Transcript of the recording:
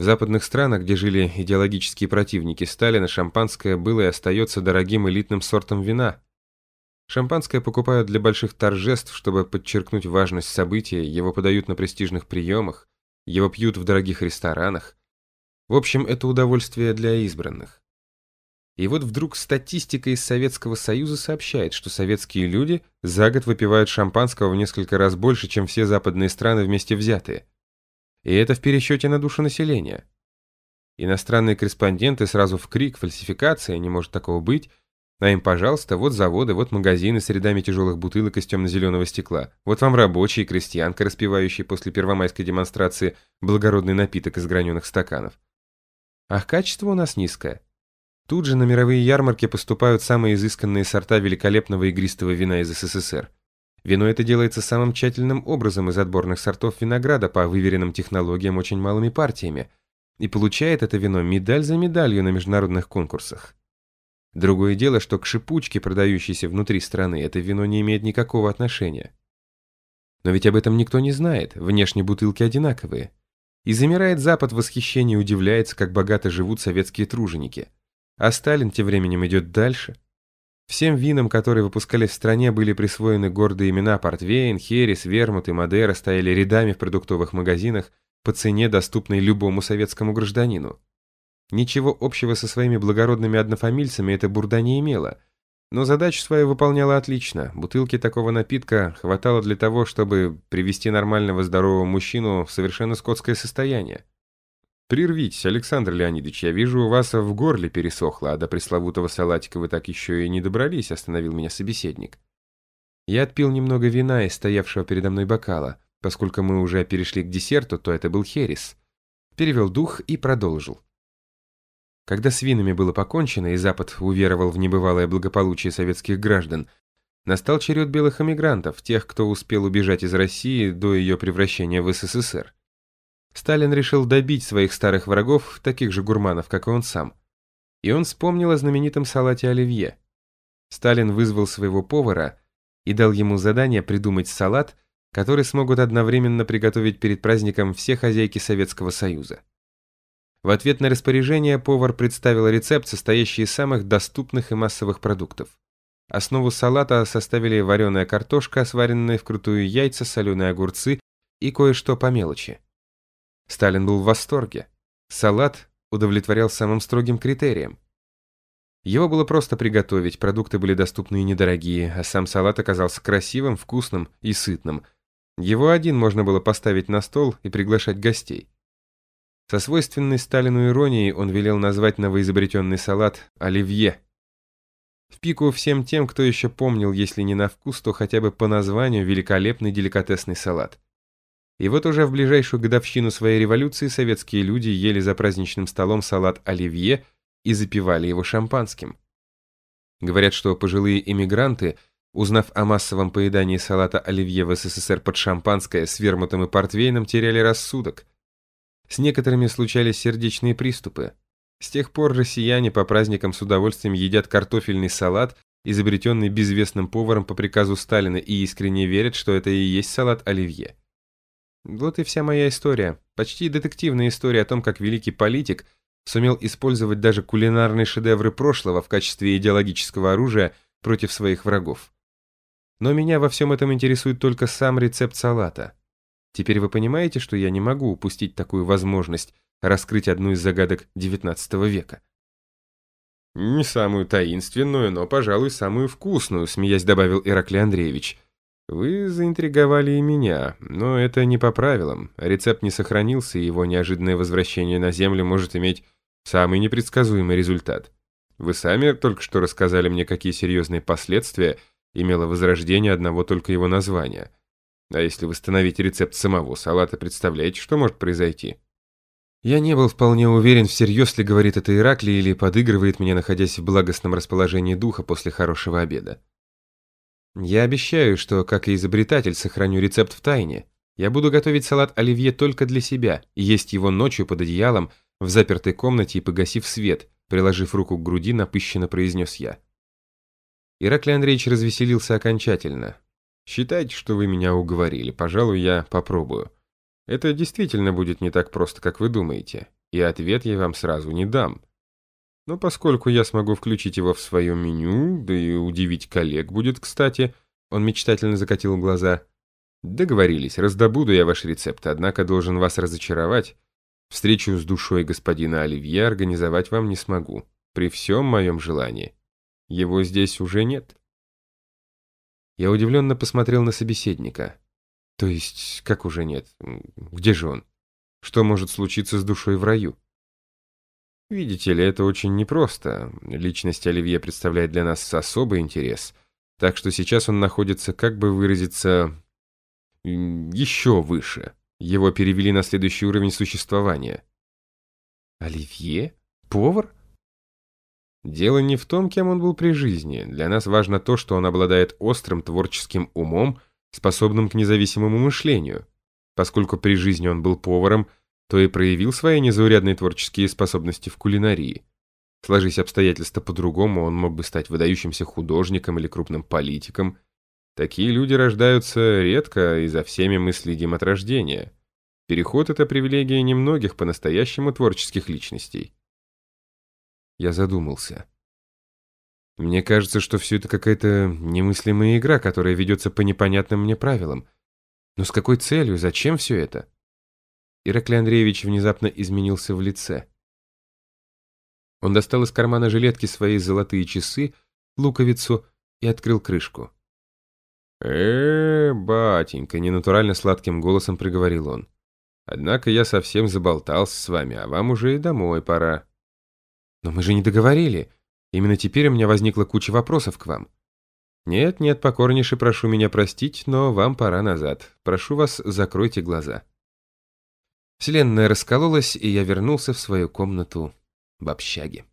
В западных странах, где жили идеологические противники Сталина, шампанское было и остается дорогим элитным сортом вина. Шампанское покупают для больших торжеств, чтобы подчеркнуть важность события, его подают на престижных приемах, его пьют в дорогих ресторанах. В общем, это удовольствие для избранных. И вот вдруг статистика из Советского Союза сообщает, что советские люди за год выпивают шампанского в несколько раз больше, чем все западные страны вместе взятые. И это в пересчете на душу населения. Иностранные корреспонденты сразу в крик «фальсификация, не может такого быть», а им, пожалуйста, вот заводы, вот магазины с рядами тяжелых бутылок из темно-зеленого стекла. Вот вам рабочие, крестьянка, распивающие после первомайской демонстрации благородный напиток из граненых стаканов. Ах, качество у нас низкое. Тут же на мировые ярмарки поступают самые изысканные сорта великолепного игристого вина из СССР. Вино это делается самым тщательным образом из отборных сортов винограда по выверенным технологиям очень малыми партиями. И получает это вино медаль за медалью на международных конкурсах. Другое дело, что к шипучке, продающейся внутри страны, это вино не имеет никакого отношения. Но ведь об этом никто не знает, внешне бутылки одинаковые. И замирает Запад в восхищении и удивляется, как богато живут советские труженики – а Сталин тем временем идет дальше. Всем винам, которые выпускались в стране, были присвоены гордые имена Портвейн, Херес, Вермут и Мадера стояли рядами в продуктовых магазинах по цене, доступной любому советскому гражданину. Ничего общего со своими благородными однофамильцами эта бурда не имела, но задачу свою выполняла отлично. Бутылки такого напитка хватало для того, чтобы привести нормального здорового мужчину в совершенно скотское состояние. «Прервитесь, Александр Леонидович, я вижу, у вас в горле пересохло, а до пресловутого салатика вы так еще и не добрались», — остановил меня собеседник. Я отпил немного вина из стоявшего передо мной бокала. Поскольку мы уже перешли к десерту, то это был херес. Перевел дух и продолжил. Когда с винами было покончено, и Запад уверовал в небывалое благополучие советских граждан, настал черед белых эмигрантов, тех, кто успел убежать из России до ее превращения в СССР. Сталин решил добить своих старых врагов, таких же гурманов, как и он сам. И он вспомнил о знаменитом салате оливье. Сталин вызвал своего повара и дал ему задание придумать салат, который смогут одновременно приготовить перед праздником все хозяйки Советского Союза. В ответ на распоряжение повар представил рецепт, состоящий из самых доступных и массовых продуктов. Основу салата составили вареная картошка, сваренные вкрутую яйца, соленые огурцы и кое-что по мелочи. Сталин был в восторге. Салат удовлетворял самым строгим критериям. Его было просто приготовить, продукты были доступны и недорогие, а сам салат оказался красивым, вкусным и сытным. Его один можно было поставить на стол и приглашать гостей. Со свойственной Сталину иронией он велел назвать новоизобретенный салат «Оливье». В пику всем тем, кто еще помнил, если не на вкус, то хотя бы по названию великолепный деликатесный салат. И вот уже в ближайшую годовщину своей революции советские люди ели за праздничным столом салат оливье и запивали его шампанским. Говорят, что пожилые эмигранты, узнав о массовом поедании салата оливье в СССР под шампанское с вермутом и портвейном, теряли рассудок. С некоторыми случались сердечные приступы. С тех пор россияне по праздникам с удовольствием едят картофельный салат, изобретенный безвестным поваром по приказу Сталина, и искренне верят, что это и есть салат оливье. Вот и вся моя история. Почти детективная история о том, как великий политик сумел использовать даже кулинарные шедевры прошлого в качестве идеологического оружия против своих врагов. Но меня во всем этом интересует только сам рецепт салата. Теперь вы понимаете, что я не могу упустить такую возможность раскрыть одну из загадок XIX века. «Не самую таинственную, но, пожалуй, самую вкусную», смеясь добавил Ираклий Андреевич – вы заинтриговали и меня, но это не по правилам. Рецепт не сохранился, и его неожиданное возвращение на Землю может иметь самый непредсказуемый результат. Вы сами только что рассказали мне, какие серьезные последствия имело возрождение одного только его названия. А если восстановить рецепт самого салата, представляете, что может произойти? Я не был вполне уверен, всерьез ли говорит это Иракли или подыгрывает мне, находясь в благостном расположении духа после хорошего обеда. Я обещаю, что, как и изобретатель, сохраню рецепт в тайне. Я буду готовить салат оливье только для себя и есть его ночью под одеялом, в запертой комнате и погасив свет, приложив руку к груди, напыщенно произнес я. Ираклий Андреевич развеселился окончательно. «Считайте, что вы меня уговорили. Пожалуй, я попробую. Это действительно будет не так просто, как вы думаете. и ответ я вам сразу не дам. Но поскольку я смогу включить его в свое меню, да и удивить коллег будет кстати, он мечтательно закатил глаза. Договорились, раздобуду я ваш рецепт, однако должен вас разочаровать. Встречу с душой господина Оливье организовать вам не смогу, при всем моем желании. Его здесь уже нет. Я удивленно посмотрел на собеседника. То есть, как уже нет? Где же он? Что может случиться с душой в раю? Видите ли, это очень непросто. Личность Оливье представляет для нас особый интерес. Так что сейчас он находится, как бы выразиться, еще выше. Его перевели на следующий уровень существования. Оливье? Повар? Дело не в том, кем он был при жизни. Для нас важно то, что он обладает острым творческим умом, способным к независимому мышлению. Поскольку при жизни он был поваром, то и проявил свои незаурядные творческие способности в кулинарии. Сложись обстоятельства по-другому, он мог бы стать выдающимся художником или крупным политиком. Такие люди рождаются редко, и за всеми мы следим от рождения. Переход — это привилегия немногих по-настоящему творческих личностей. Я задумался. Мне кажется, что все это какая-то немыслимая игра, которая ведется по непонятным мне правилам. Но с какой целью? Зачем все это? Ираклий Андреевич внезапно изменился в лице. Он достал из кармана жилетки свои золотые часы, луковицу и открыл крышку. э, -э батенька, ненатурально сладким голосом приговорил он. «Однако я совсем заболтался с вами, а вам уже и домой пора». «Но мы же не договорили. Именно теперь у меня возникла куча вопросов к вам». «Нет, нет, покорнейше прошу меня простить, но вам пора назад. Прошу вас, закройте глаза». Вселенная раскололась, и я вернулся в свою комнату в общаге.